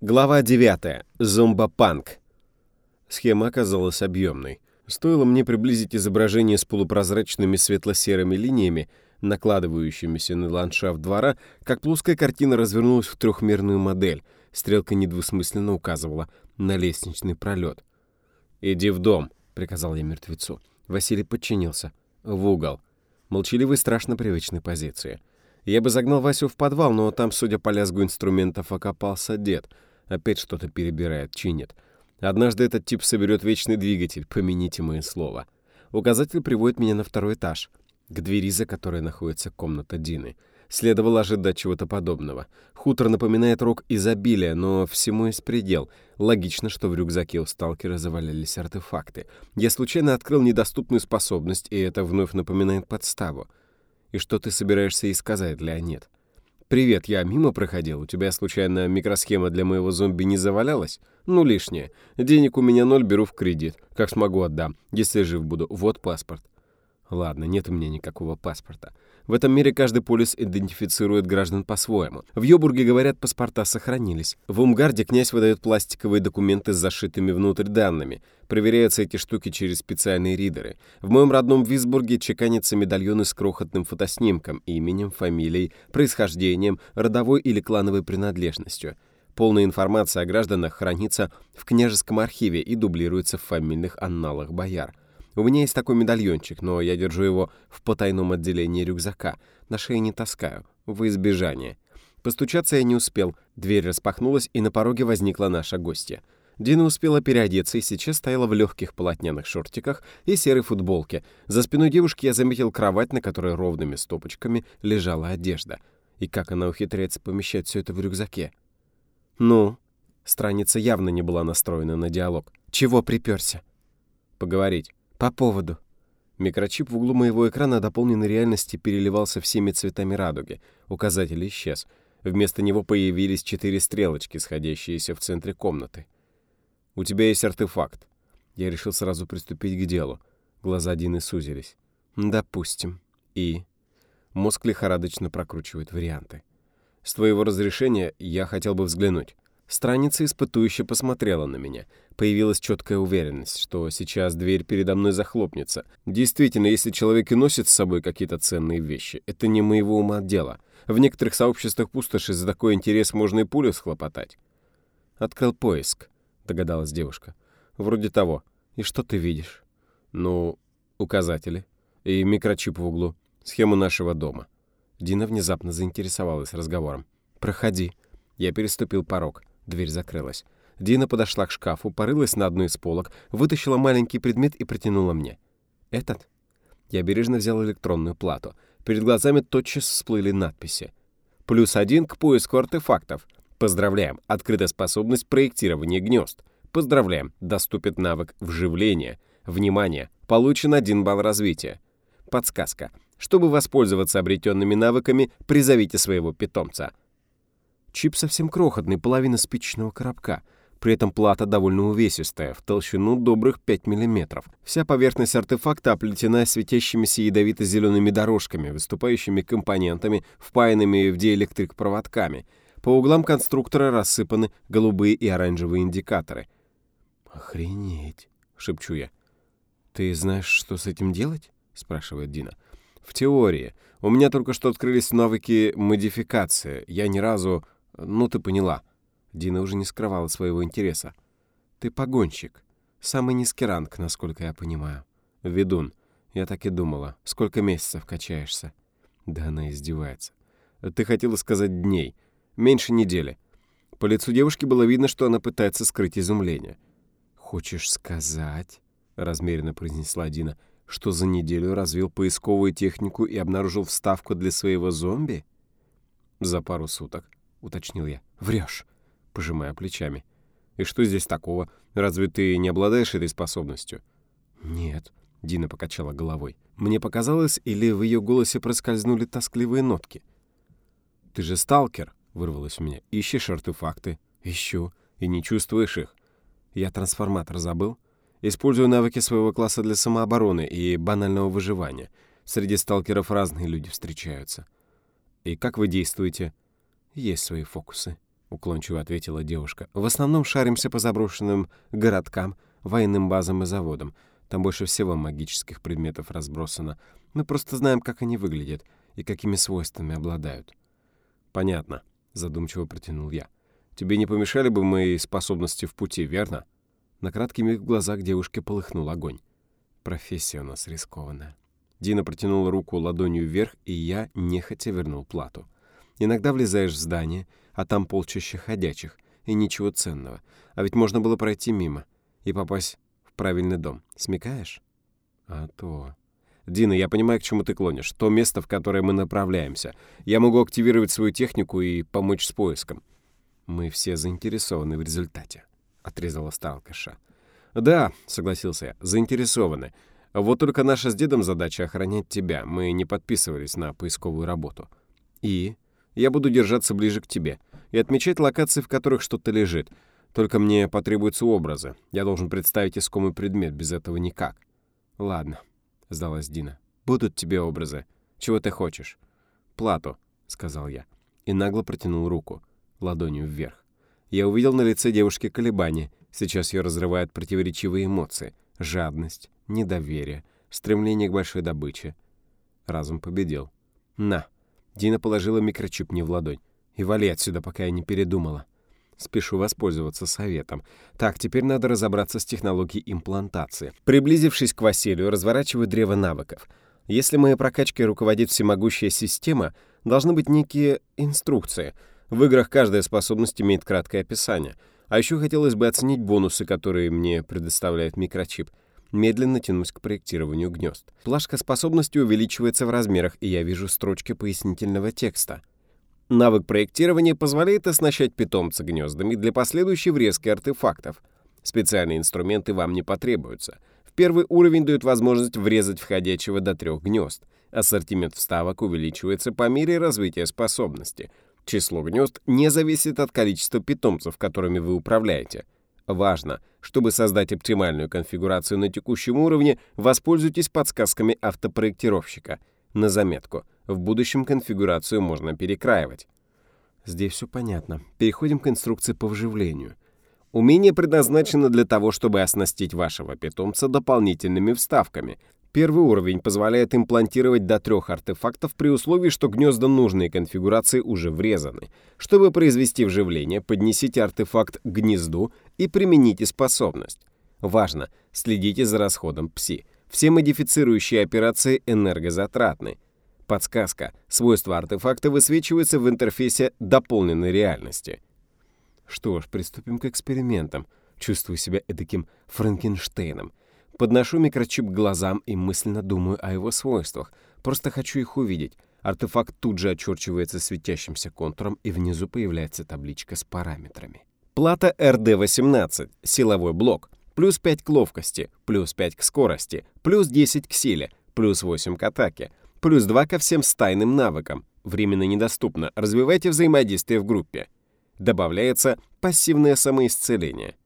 Глава 9. Зомбопанк. Схема оказалась объемной. Стоило мне приблизить изображение с полупрозрачными светло-серыми линиями, накладывающимися на ландшафт двора, как плоская картина развернулась в трехмерную модель. Стрелка недвусмысленно указывала на лестничный пролет. «Иди в дом», — приказал я мертвецу. Василий подчинился. В угол. Молчаливый, страшно привычной позиции. Я бы загнал Васю в подвал, но там, судя по лязгу инструментов, окопался дед — Опять что-то перебирает, чинит. Однажды этот тип соберет вечный двигатель, помяните мое слово. Указатель приводит меня на второй этаж, к двери, за которой находится комната Дины. Следовало ожидать чего-то подобного. Хутор напоминает рок изобилия, но всему есть предел. Логично, что в рюкзаке у сталкера завалялись артефакты. Я случайно открыл недоступную способность, и это вновь напоминает подставу. И что ты собираешься ей сказать, Леонид? «Привет, я мимо проходил. У тебя, случайно, микросхема для моего зомби не завалялась? Ну, лишнее. Денег у меня ноль, беру в кредит. Как смогу, отдам. Если жив буду. Вот паспорт». Ладно, нет у меня никакого паспорта. В этом мире каждый полис идентифицирует граждан по-своему. В Йобурге, говорят, паспорта сохранились. В Умгарде князь выдает пластиковые документы с зашитыми внутрь данными. Проверяются эти штуки через специальные ридеры. В моем родном Висбурге чеканятся медальоны с крохотным фотоснимком, именем, фамилией, происхождением, родовой или клановой принадлежностью. Полная информация о гражданах хранится в княжеском архиве и дублируется в фамильных анналах бояр. У меня есть такой медальончик, но я держу его в потайном отделении рюкзака. На шее не таскаю, в избежание. Постучаться я не успел. Дверь распахнулась, и на пороге возникла наша гостья. Дина успела переодеться и сейчас стояла в легких полотняных шортиках и серой футболке. За спиной девушки я заметил кровать, на которой ровными стопочками лежала одежда. И как она ухитряется помещать все это в рюкзаке? «Ну?» Страница явно не была настроена на диалог. «Чего приперся?» «Поговорить». По поводу. Микрочип в углу моего экрана дополненной реальности переливался всеми цветами радуги. Указатель исчез. Вместо него появились четыре стрелочки, сходящиеся в центре комнаты. «У тебя есть артефакт». Я решил сразу приступить к делу. Глаза Дины сузились. «Допустим. И...» Мозг лихорадочно прокручивает варианты. «С твоего разрешения я хотел бы взглянуть». Страница испытующе посмотрела на меня. Появилась четкая уверенность, что сейчас дверь передо мной захлопнется. Действительно, если человек и носит с собой какие-то ценные вещи, это не моего ума дело. В некоторых сообществах пустоши за такой интерес можно и пулю схлопотать. «Открыл поиск», — догадалась девушка. «Вроде того. И что ты видишь?» «Ну, указатели. И микрочип в углу. Схему нашего дома». Дина внезапно заинтересовалась разговором. «Проходи». Я переступил порог. Дверь закрылась. Дина подошла к шкафу, порылась на одной из полок, вытащила маленький предмет и протянула мне. «Этот?» Я бережно взял электронную плату. Перед глазами тотчас всплыли надписи. «Плюс один к поиску артефактов. Поздравляем, открыта способность проектирования гнезд. Поздравляем, доступит навык вживления. Внимание, получен один балл развития. Подсказка. Чтобы воспользоваться обретенными навыками, призовите своего питомца. Чип совсем крохотный, половина спичечного коробка. При этом плата довольно увесистая, в толщину добрых 5 мм. Вся поверхность артефакта оплетена светящимися ядовито-зелеными дорожками, выступающими компонентами, впаянными в диэлектрик проводками. По углам конструктора рассыпаны голубые и оранжевые индикаторы. «Охренеть!» — шепчу я. «Ты знаешь, что с этим делать?» — спрашивает Дина. «В теории. У меня только что открылись навыки модификации. Я ни разу «Ну, ты поняла». Дина уже не скрывала своего интереса. «Ты погонщик. Самый низкий ранг, насколько я понимаю». «Ведун. Я так и думала. Сколько месяцев качаешься?» Да она издевается. «Ты хотела сказать дней. Меньше недели». По лицу девушки было видно, что она пытается скрыть изумление. «Хочешь сказать?» — размеренно произнесла Дина — что за неделю развил поисковую технику и обнаружил вставку для своего зомби? За пару суток. — уточнил я. «Врешь», — пожимая плечами. «И что здесь такого? Разве ты не обладаешь этой способностью?» «Нет», — Дина покачала головой. «Мне показалось, или в ее голосе проскользнули тоскливые нотки?» «Ты же сталкер», — вырвалось у меня. «Ищешь артефакты?» «Ищу. И не чувствуешь их?» «Я трансформатор забыл?» «Использую навыки своего класса для самообороны и банального выживания. Среди сталкеров разные люди встречаются». «И как вы действуете?» Есть свои фокусы. — уклончиво ответила девушка. «В основном шаримся по заброшенным городкам, военным базам и заводам. Там больше всего магических предметов разбросано. Мы просто знаем, как они выглядят и какими свойствами обладают». «Понятно», — задумчиво протянул я. «Тебе не помешали бы мои способности в пути, верно?» На краткий миг в глазах девушки полыхнул огонь. «Профессия у нас рискованная». Дина протянула руку ладонью вверх, и я нехотя вернул плату. Иногда влезаешь в здание, а там полчища ходячих, и ничего ценного. А ведь можно было пройти мимо и попасть в правильный дом. Смекаешь? А то... Дина, я понимаю, к чему ты клонишь. То место, в которое мы направляемся. Я могу активировать свою технику и помочь с поиском. Мы все заинтересованы в результате, — отрезала сталкаша. Да, — согласился я, — заинтересованы. Вот только наша с дедом задача охранять тебя. Мы не подписывались на поисковую работу. И я буду держаться ближе к тебе и отмечать локации, в которых что-то лежит. Только мне потребуются образы. Я должен представить искомый предмет, без этого никак. Ладно, — сдалась Дина. «Будут тебе образы. Чего ты хочешь?» «Плату», — сказал я. И нагло протянул руку, ладонью вверх. Я увидел на лице девушки колебания. Сейчас ее разрывают противоречивые эмоции. Жадность, недоверие, стремление к большой добыче. Разум победил. «На!» Дина положила микрочип мне в ладонь. «И вали отсюда, пока я не передумала». Спешу воспользоваться советом. Так, теперь надо разобраться с технологией имплантации. Приблизившись к Василию, разворачиваю древо навыков. Если моей прокачкой руководит всемогущая система, должны быть некие инструкции. В играх каждая способность имеет краткое описание. А еще хотелось бы оценить бонусы, которые мне предоставляет микрочип. Медленно тянусь к проектированию гнезд. Плашка способности увеличивается в размерах, и я вижу строчки пояснительного текста. Навык проектирования позволяет оснащать питомца гнездами для последующей врезки артефактов. Специальные инструменты вам не потребуются. В первый уровень дает возможность врезать входящего до трех гнезд. Ассортимент вставок увеличивается по мере развития способности. Число гнезд не зависит от количества питомцев, которыми вы управляете. Важно, чтобы создать оптимальную конфигурацию на текущем уровне, воспользуйтесь подсказками автопроектировщика. На заметку – в будущем конфигурацию можно перекраивать. Здесь все понятно. Переходим к инструкции по вживлению. Умение предназначено для того, чтобы оснастить вашего питомца дополнительными вставками. Первый уровень позволяет имплантировать до трех артефактов при условии, что гнезда нужной конфигурации уже врезаны. Чтобы произвести вживление, поднесите артефакт к гнезду и примените способность. Важно, следите за расходом ПСИ. Все модифицирующие операции энергозатратны. Подсказка. Свойства артефакта высвечиваются в интерфейсе дополненной реальности. Что ж, приступим к экспериментам. Чувствую себя эдаким Франкенштейном. Подношу микрочип к глазам и мысленно думаю о его свойствах. Просто хочу их увидеть. Артефакт тут же очерчивается светящимся контуром, и внизу появляется табличка с параметрами. Плата RD-18, силовой блок, плюс 5 к ловкости, плюс 5 к скорости, плюс 10 к силе, плюс 8 к атаке, Плюс 2 ко всем стайным навыкам. Временно недоступно. Развивайте взаимодействие в группе. Добавляется пассивное самоисцеление.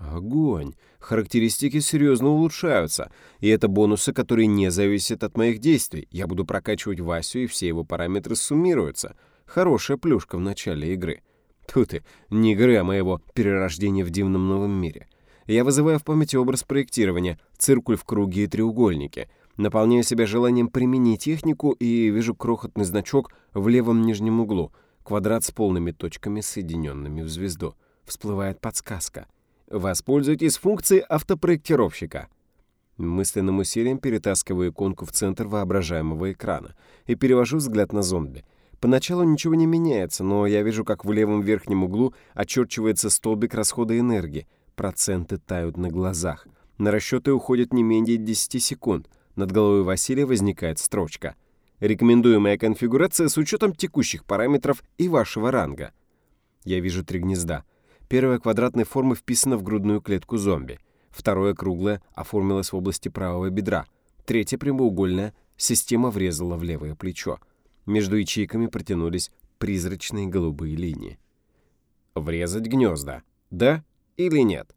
Огонь. Характеристики серьезно улучшаются. И это бонусы, которые не зависят от моих действий. Я буду прокачивать Васю, и все его параметры суммируются. Хорошая плюшка в начале игры. Тут и не игры, а моего перерождения в дивном новом мире. Я вызываю в памяти образ проектирования, циркуль в круге и треугольнике — Наполняю себя желанием применить технику и вижу крохотный значок в левом нижнем углу. Квадрат с полными точками, соединенными в звезду. Всплывает подсказка. Воспользуйтесь функцией автопроектировщика. Мысленным усилием перетаскиваю иконку в центр воображаемого экрана и перевожу взгляд на зомби. Поначалу ничего не меняется, но я вижу, как в левом верхнем углу очерчивается столбик расхода энергии. Проценты тают на глазах. На расчеты уходит не менее 10 секунд — над головой Василия возникает строчка. Рекомендуемая конфигурация с учетом текущих параметров и вашего ранга. Я вижу три гнезда. Первое квадратной формы вписано в грудную клетку зомби. Второе круглое оформилось в области правого бедра. Третье прямоугольное система врезала в левое плечо. Между ячейками протянулись призрачные голубые линии. Врезать гнезда. Да или нет?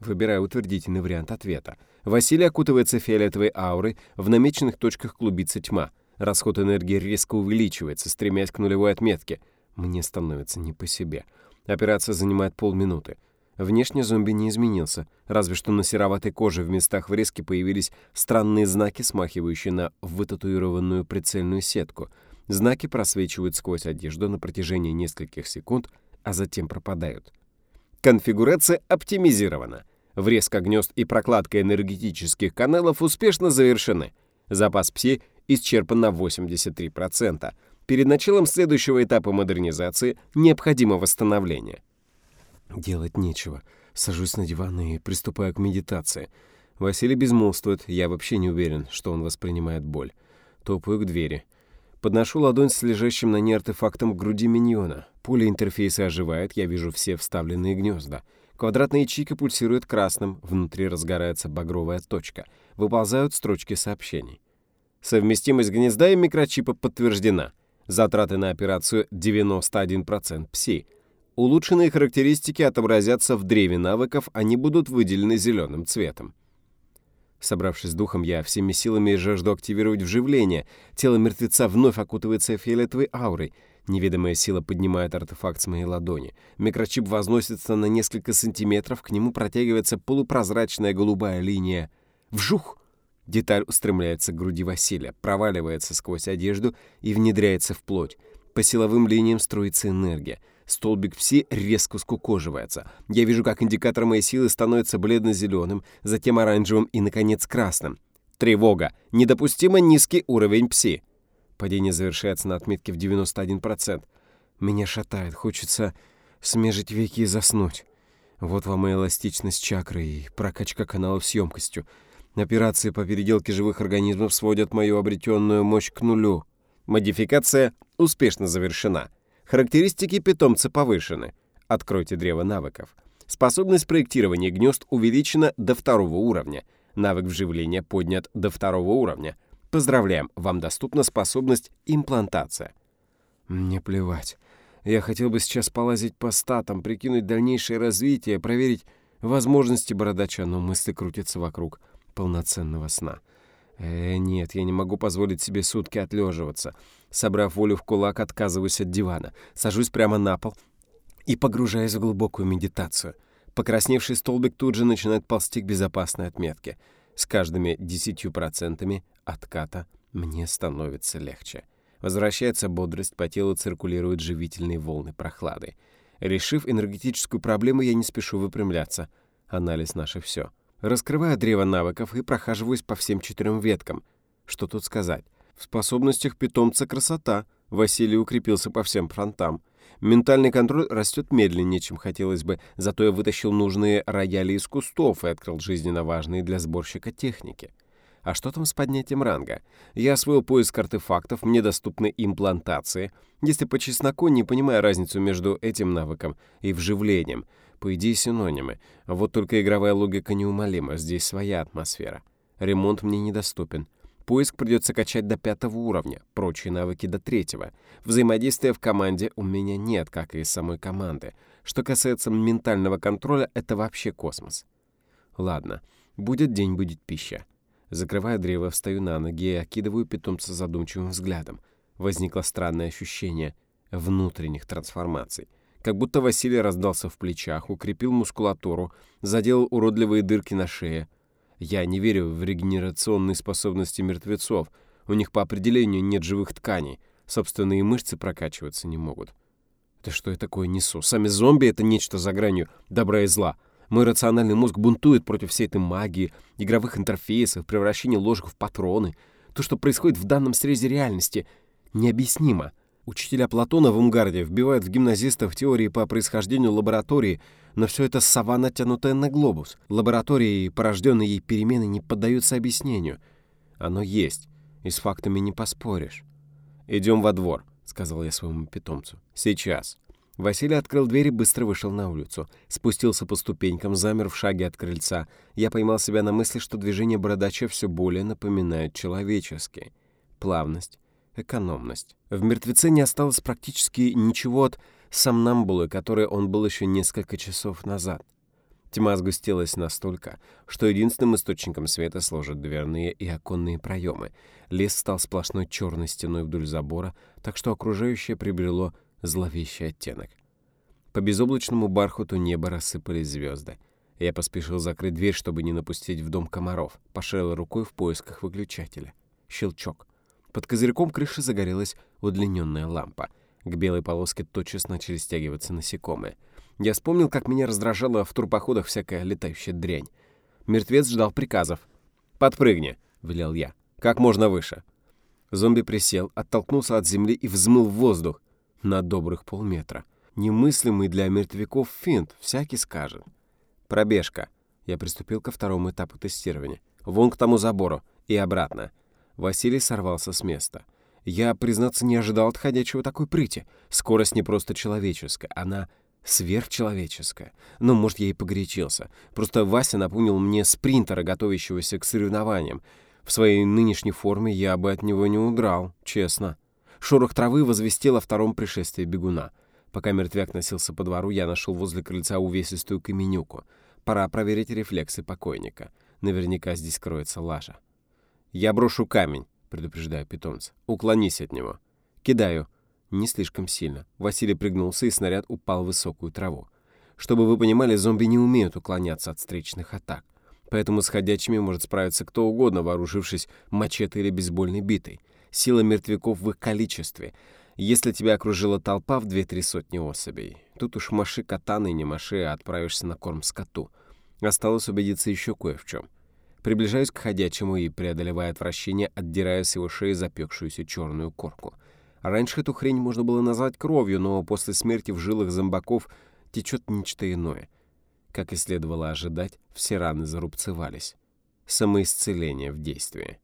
Выбираю утвердительный вариант ответа. Василий окутывается фиолетовой аурой, в намеченных точках клубится тьма. Расход энергии резко увеличивается, стремясь к нулевой отметке. Мне становится не по себе. Операция занимает полминуты. Внешне зомби не изменился, разве что на сероватой коже в местах врезки появились странные знаки, смахивающие на вытатуированную прицельную сетку. Знаки просвечивают сквозь одежду на протяжении нескольких секунд, а затем пропадают. Конфигурация оптимизирована. Врезка гнезд и прокладка энергетических каналов успешно завершены. Запас ПСИ исчерпан на 83%. Перед началом следующего этапа модернизации необходимо восстановление. Делать нечего. Сажусь на диван и приступаю к медитации. Василий безмолвствует, я вообще не уверен, что он воспринимает боль. Топаю к двери. Подношу ладонь с лежащим на ней артефактом к груди миньона. Пуля интерфейса оживает, я вижу все вставленные гнезда. Квадратная ячейка пульсирует красным, внутри разгорается багровая точка. Выползают строчки сообщений. Совместимость гнезда и микрочипа подтверждена. Затраты на операцию 91% ПСИ. Улучшенные характеристики отобразятся в древе навыков, они будут выделены зеленым цветом. Собравшись с духом, я всеми силами жажду активировать вживление. Тело мертвеца вновь окутывается фиолетовой аурой. Неведомая сила поднимает артефакт с моей ладони. Микрочип возносится на несколько сантиметров, к нему протягивается полупрозрачная голубая линия. Вжух! Деталь устремляется к груди Василия, проваливается сквозь одежду и внедряется в плоть. По силовым линиям строится энергия. Столбик пси резко скукоживается. Я вижу, как индикатор моей силы становится бледно-зеленым, затем оранжевым и, наконец, красным. Тревога. Недопустимо низкий уровень пси. Падение завершается на отметке в 91%. Меня шатает, хочется смежить веки и заснуть. Вот вам и эластичность чакры и прокачка каналов с емкостью. Операции по переделке живых организмов сводят мою обретенную мощь к нулю. Модификация успешно завершена. Характеристики питомца повышены. Откройте древо навыков. Способность проектирования гнезд увеличена до второго уровня. Навык вживления поднят до второго уровня. Поздравляем, вам доступна способность имплантация. Мне плевать. Я хотел бы сейчас полазить по статам, прикинуть дальнейшее развитие, проверить возможности бородача, но мысли крутятся вокруг полноценного сна. Э, нет, я не могу позволить себе сутки отлеживаться. Собрав волю в кулак, отказываюсь от дивана. Сажусь прямо на пол и погружаюсь в глубокую медитацию. Покрасневший столбик тут же начинает ползти к безопасной отметке. С каждыми десятью процентами отката мне становится легче. Возвращается бодрость, по телу циркулируют живительные волны прохлады. Решив энергетическую проблему, я не спешу выпрямляться. Анализ наше все. Раскрываю древо навыков и прохаживаюсь по всем четырем веткам. Что тут сказать? В способностях питомца красота. Василий укрепился по всем фронтам. Ментальный контроль растет медленнее, чем хотелось бы, зато я вытащил нужные рояли из кустов и открыл жизненно важные для сборщика техники. А что там с поднятием ранга? Я освоил поиск артефактов, мне доступны имплантации. Если по чесноку, не понимая разницу между этим навыком и вживлением — по идее, синонимы. Вот только игровая логика неумолима, здесь своя атмосфера. Ремонт мне недоступен. Поиск придется качать до пятого уровня, прочие навыки до третьего. Взаимодействия в команде у меня нет, как и самой команды. Что касается ментального контроля, это вообще космос. Ладно, будет день, будет пища. Закрывая древо, встаю на ноги и окидываю питомца задумчивым взглядом. Возникло странное ощущение внутренних трансформаций — как будто Василий раздался в плечах, укрепил мускулатуру, заделал уродливые дырки на шее. Я не верю в регенерационные способности мертвецов. У них по определению нет живых тканей. Собственные мышцы прокачиваться не могут. Да что я такое несу? Сами зомби — это нечто за гранью добра и зла. Мой рациональный мозг бунтует против всей этой магии, игровых интерфейсов, превращения ложек в патроны. То, что происходит в данном срезе реальности, необъяснимо. Учителя Платона в Умгарде вбивают в гимназистов теории по происхождению лаборатории, но все это сова, натянутая на глобус. Лаборатории и порожденные ей перемены не поддаются объяснению. Оно есть, и с фактами не поспоришь. «Идем во двор», — сказал я своему питомцу. «Сейчас». Василий открыл дверь и быстро вышел на улицу. Спустился по ступенькам, замер в шаге от крыльца. Я поймал себя на мысли, что движение бородача все более напоминает человеческие. Плавность, экономность. В мертвеце не осталось практически ничего от сомнамбулы, которой он был еще несколько часов назад. Тьма сгустилась настолько, что единственным источником света служат дверные и оконные проемы. Лес стал сплошной черной стеной вдоль забора, так что окружающее приобрело зловещий оттенок. По безоблачному бархату неба рассыпались звезды. Я поспешил закрыть дверь, чтобы не напустить в дом комаров. Пошарил рукой в поисках выключателя. Щелчок. Под козырьком крыши загорелась удлиненная лампа. К белой полоске тотчас начали стягиваться насекомые. Я вспомнил, как меня раздражала в турпоходах всякая летающая дрянь. Мертвец ждал приказов. «Подпрыгни», — велел я. «Как можно выше». Зомби присел, оттолкнулся от земли и взмыл в воздух на добрых полметра. Немыслимый для мертвяков финт, всякий скажет. Пробежка. Я приступил ко второму этапу тестирования. Вон к тому забору и обратно. Василий сорвался с места. Я, признаться, не ожидал от ходячего такой прыти. Скорость не просто человеческая, она сверхчеловеческая. Ну, может, я и погорячился. Просто Вася напомнил мне спринтера, готовящегося к соревнованиям. В своей нынешней форме я бы от него не удрал, честно. Шорох травы возвестил о втором пришествии бегуна. Пока мертвяк носился по двору, я нашел возле крыльца увесистую каменюку. Пора проверить рефлексы покойника. Наверняка здесь кроется лажа. «Я брошу камень», — предупреждаю питомца. «Уклонись от него». Кидаю. Не слишком сильно. Василий пригнулся, и снаряд упал в высокую траву. Чтобы вы понимали, зомби не умеют уклоняться от встречных атак поэтому с ходячими может справиться кто угодно, вооружившись мачете или бейсбольной битой. Сила мертвяков в их количестве. Если тебя окружила толпа в две-три сотни особей, тут уж маши катаны не маши, а отправишься на корм скоту. Осталось убедиться еще кое в чем. Приближаюсь к ходячему и, преодолевая отвращение, отдираю с его шеи запекшуюся черную корку. Раньше эту хрень можно было назвать кровью, но после смерти в жилах зомбаков течет нечто иное — как и следовало ожидать, все раны зарубцевались. Самоисцеление в действии.